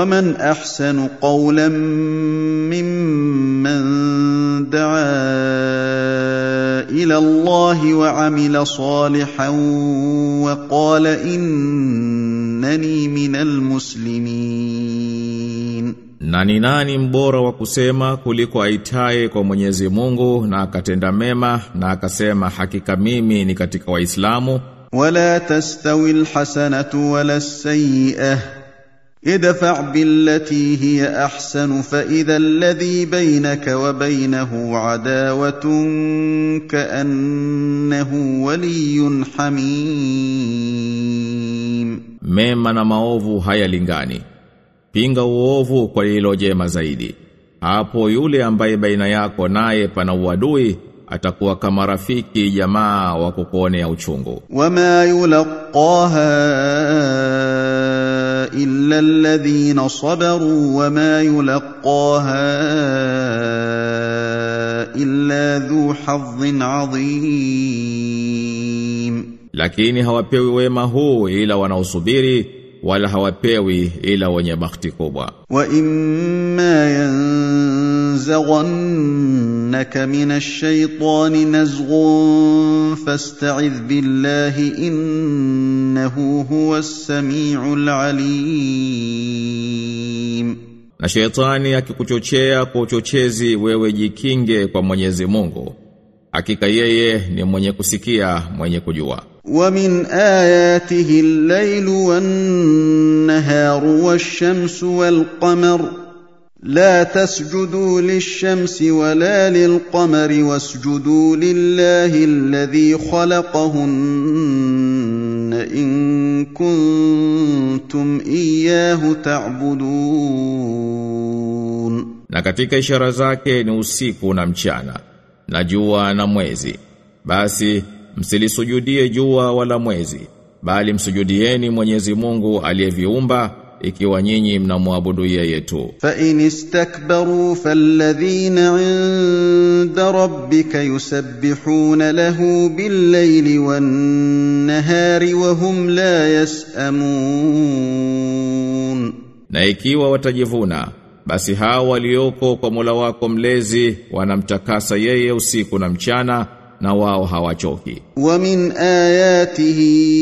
ومن احسن قولا ممن دعا الى الله وعمل صالحا وقال انني من المسلمين Na ni nani mbora wa kusema kuliko aitaye kwa Mwenyezi Mungu na akatenda mema na akasema hakika mimi ni katika Waislamu ولا تستوي الحسنه ولا السيئه ادفع بالتي هي احسن فاذا الذي بينك وبينه عداوه كانه ولي حميم mema na maovu hayalingani pinga uovu kwa lilo jema zaidi hapo yule ambaye baina yako naye pana uadui atakuwa kama rafiki jamaa wa kukuonea uchungu وما يلقاها الا الذين صبروا وما يلقاها الا ذو حظ عظيم lakini hawapewi wema huu ila wanaosubiri wala hawapewi ila wenye bakhti kubwa واما ينزغنك من الشيطان نزغ فاستعذ بالله انه هو السميع العليم na shetani akikuchochea kwa uchochezi wewe jikinge kwa Mwenyezi Mungu hakika yeye ni mwenye kusikia mwenye kujua ومن اياته الليل والنهار والشمس والقمر لا تسجدوا للشمس ولا للقمر واسجدوا لله الذي خلقهن ان كنتم اياه تعبدون na katika ishara zake ni usiku na mchana na jua na mwezi basi msilisujudie jua wala mwezi bali msujudieni Mwenyezi Mungu aliyeviumba ikiwa nyinyi mnamwabudu yeye tu. Fa inistakbaru falladhina 'inda rabbika yusabbihuna lahu billayli wan-nahari wa hum la yas'amun. Na ikiwa watajivuna basi hao walioko kwa Mola wako mlezi wanamtakasa yeye usiku na mchana na wao hawachoki. Wa min ayatihi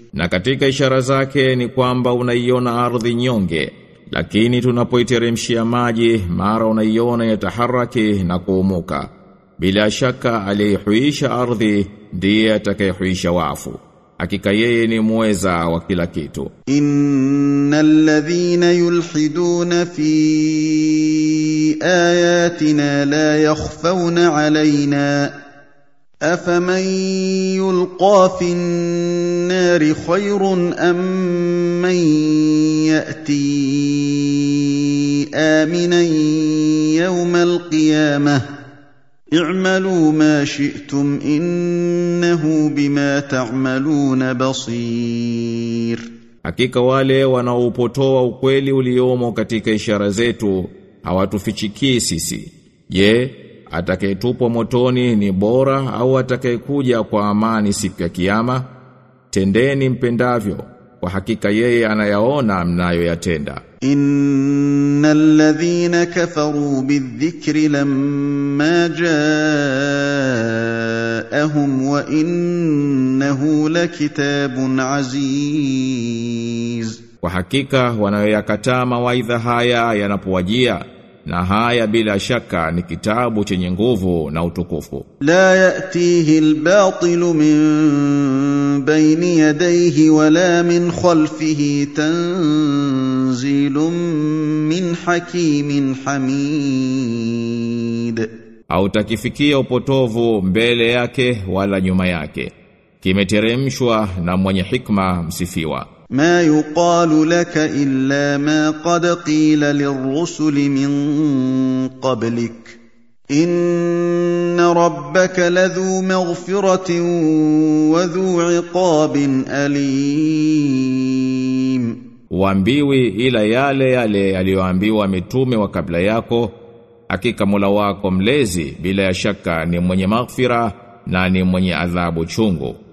Na katika ishara zake ni kwamba unaiona ardhi nyonge, lakini tunapoiteremshia maji mara unaiona yataharaki na kuumuka. Bila shaka aliyehuisha ardhi ndiye atakayehuisha wafu. Hakika yeye ni muweza wa kila kitu. Innal ladhina yulhiduna fi ayatina la yakhfauna alaina أفمن يلقى في النار خير أم من يأتي آمنا يوم القيامة اعملوا ما شئتم إنه بما تعملون بصير Hakika wale wanaopotoa ukweli uliomo katika ishara zetu hawatufichikii sisi. Je, atakayetupwa motoni ni bora au atakayekuja kwa amani siku ya kiyama? Tendeni mpendavyo kwa hakika yeye anayaona mnayoyatenda. Innal ladhina kafaru bidhikri lamma jaahum wa innahu lakitabun aziz. Kwa hakika wanayoyakataa mawaidha haya yanapowajia na haya bila shaka ni kitabu chenye nguvu na utukufu. La yatihi albatil min bayni yadayhi wala min khalfihi tanzilun min hakimin hamid. Hautakifikia upotovu mbele yake wala nyuma yake. Kimeteremshwa na mwenye hikma msifiwa. ما يقال لك الا ما قد قيل للرسل من قبلك ان ربك لذو مغفره وذو عقاب اليم Uambiwi ila yale yale aliyoambiwa mitume wa kabla yako hakika Mola wako mlezi bila ya shaka ni mwenye maghfira na ni mwenye adhabu chungu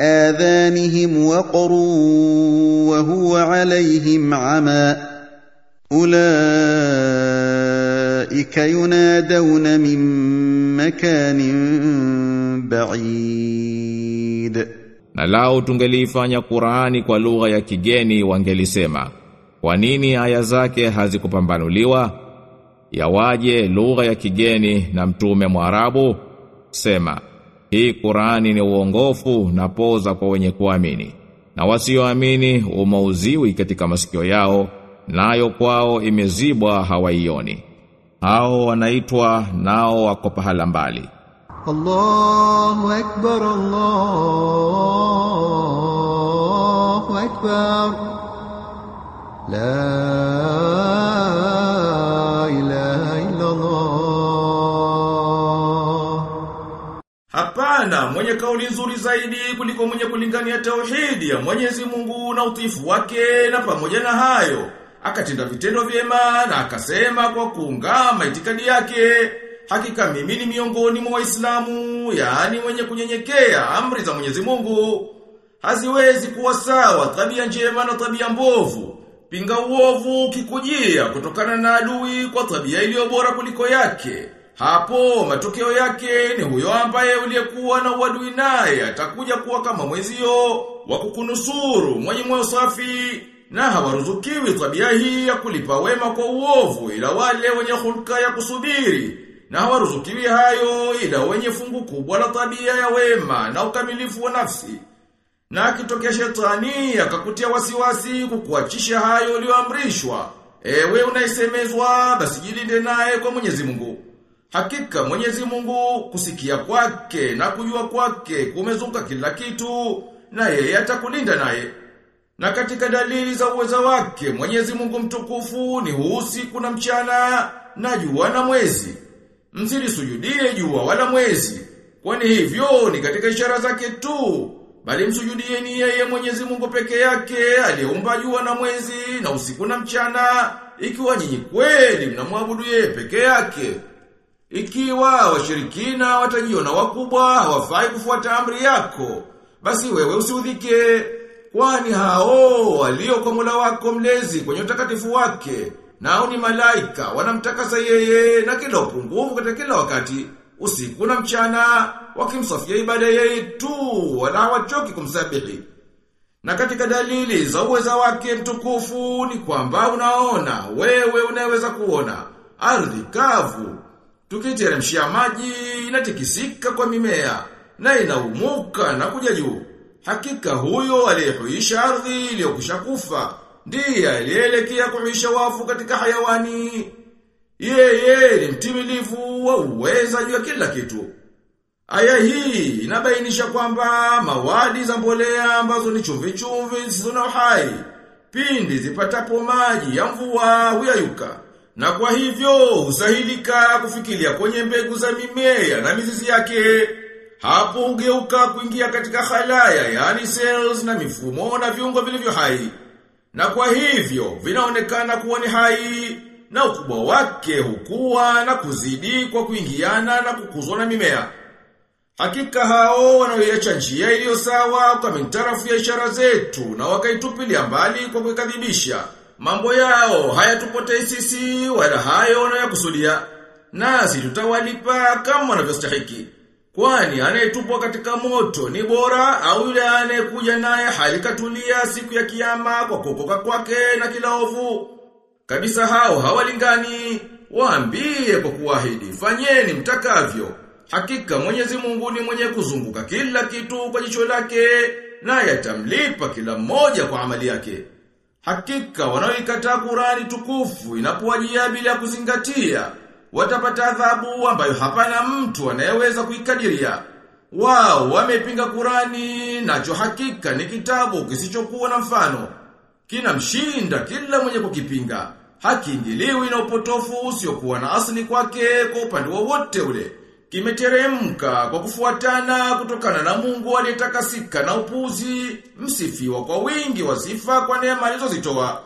اذانهم وقر وهو عليهم عمى اولئك ينادون من مكان بعيد Na lao tungeliifanya Qur'ani kwa lugha ya kigeni wangelisema Kwa nini aya zake hazikupambanuliwa Yawaje lugha ya kigeni na mtume Mwarabu Sema hii Qur'ani ni uongofu na poza kwa wenye kuamini. Na wasioamini umauziwi katika masikio yao, nayo kwao imezibwa hawaioni. Hao wanaitwa nao wako pahala mbali. Allahu akbar Allahu akbar La Hapana mwenye kauli nzuri zaidi kuliko mwenye kulingania tauhidi ya Mwenyezi Mungu na utifu wake na pamoja na hayo akatenda vitendo vyema na akasema kwa kuungama itikadi yake hakika mimi ni miongoni mwa Waislamu yaani mwenye kunyenyekea amri za Mwenyezi Mungu. Haziwezi kuwa sawa tabia njema na tabia mbovu. Pinga uovu kikujia kutokana na adui kwa tabia iliyo bora kuliko yake hapo matokeo yake ni huyo ambaye uliyekuwa na uadui naye atakuja kuwa kama mwezio wa kukunusuru mwenye moyo safi na hawaruzukiwi tabia hii ya kulipa wema kwa uovu ila wale wenye hulka ya kusubiri. Na hawaruzukiwi hayo ila wenye fungu kubwa la tabia ya wema na ukamilifu wa nafsi. Na akitokea shetani akakutia wasiwasi kukuachisha hayo uliyoamrishwa ewe unaisemezwa basi jilinde naye kwa Mwenyezi Mungu Hakika Mwenyezi Mungu kusikia kwake na kujua kwake kumezunguka kila kitu na yeye atakulinda naye. Na katika dalili za uweza wake Mwenyezi Mungu mtukufu ni huusi kuna na mchana na jua na mwezi. Mzili sujudie jua wala mwezi. Kwani hivyo ni katika ishara zake tu. Bali msujudieni yeye Mwenyezi Mungu peke yake aliyeumba jua na mwezi na usiku na mchana ikiwa nyinyi kweli mnamwabudu yeye peke yake. Ikiwa washirikina watajiona wakubwa hawafai kufuata amri yako, basi wewe usiudhike, kwani hao walio kwa Mola wako mlezi kwenye utakatifu wake, nao ni malaika wanamtakasa yeye na kila upungufu katika kila wakati, usiku na mchana, wakimsafia ibada yeye tu, wala hawachoki kumsabihi. Na katika dalili za uweza wake mtukufu ni kwamba unaona, wewe unaweza kuona, ardhi kavu, Tukiteremshia maji inatikisika kwa mimea na inaumuka na kuja juu. Hakika huyo aliyehuisha ardhi iliyokwisha kufa ndiye alielekea kuhuisha wafu katika hayawani. Yeye ni mtimilifu wa uweza juu ya kila kitu. Aya hii inabainisha kwamba mawadi za mbolea ambazo ni chumvi chumvi zisizo na uhai pindi zipatapo maji ya mvua huyayuka. Na kwa hivyo husahilika kufikilia kwenye mbegu za mimea na mizizi yake. Hapo hugeuka kuingia katika halaya, yani cells na mifumo na viungo vilivyo hai. Na kwa hivyo vinaonekana kuwa ni hai na ukubwa wake hukua na kuzidi kwa kuingiana na kukuzwa na mimea. Hakika hao wanaoiacha njia iliyo sawa kwa mintarafu ya ishara zetu na wakaitupilia mbali kwa kuikadhibisha. Mambo yao hayatupotei sisi wala hayo wanayokusudia. Nasi tutawalipa kama wanavyostahiki. Kwani anayetupwa katika moto ni bora au yule anayekuja naye halikatulia siku ya kiyama kwa kuokoka kwake na kila ovu. Kabisa hao hawalingani, waambie kwa kuahidi, fanyeni mtakavyo. Hakika Mwenyezi Mungu ni mwenye kuzunguka kila kitu kwa jicho lake, naye atamlipa kila mmoja kwa amali yake. Hakika wanaoikataa Qurani tukufu inapowajia bila kuzingatia, watapata adhabu ambayo hapana mtu anayeweza kuikadiria. Wao wamepinga Qurani, nacho hakika ni kitabu kisichokuwa na mfano. kina mshinda kila mwenye kukipinga. Hakiingiliwi na upotofu usiokuwa na asili kwake kwa upande wowote ule. Kimeteremka kwa kufuatana kutokana na Mungu aliyetakasika na upuzi, msifiwa kwa wingi wa sifa kwa neema alizozitoa.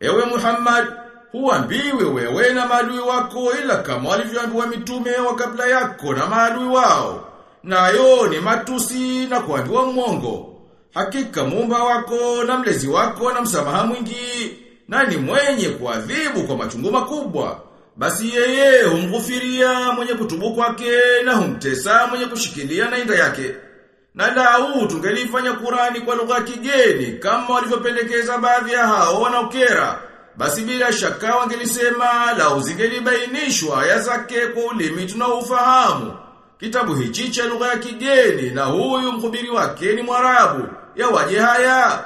Ewe Muhammad, huambiwe wewe na maadui wako ila kama walivyoambiwa mitume wa kabla yako na maadui wao. Nayo ni matusi na kuambiwa mwongo. Hakika muumba wako na mlezi wako na msamaha mwingi na ni mwenye kuadhibu kwa machungu makubwa. Basi yeye humghufiria mwenye kutubu kwake na humtesa mwenye kushikilia na inda yake. Na lau tungelifanya Qurani kwa lugha kigeni kama walivyopendekeza baadhi ya hao wanaokera. Basi bila shaka wangelisema lau zingelibainishwa aya zake kwa ulimi tunaofahamu. Kitabu hichi cha lugha ya kigeni na huyu mhubiri wake ni Mwarabu. Yawaje haya?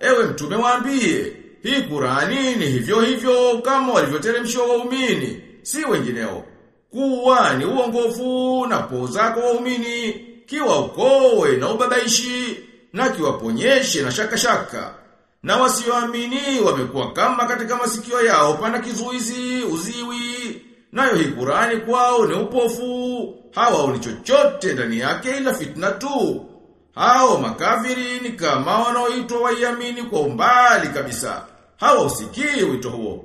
Ewe mtume waambie, hii Qurani ni hivyo hivyo kama walivyoteremshwa waumini, si wengineo. Kuwa ni uongofu na poza kwa waumini, kiwa ukowe na ubabaishi, na kiwaponyeshe na shaka shaka. Na wasioamini wamekuwa kama katika masikio yao pana kizuizi, uziwi, nayo hii Qurani kwao ni upofu, hawaoni chochote ndani yake ila fitna tu. Hao makafiri ni kama wanaoitwa waiamini kwa umbali kabisa. Hawa usikii wito huo.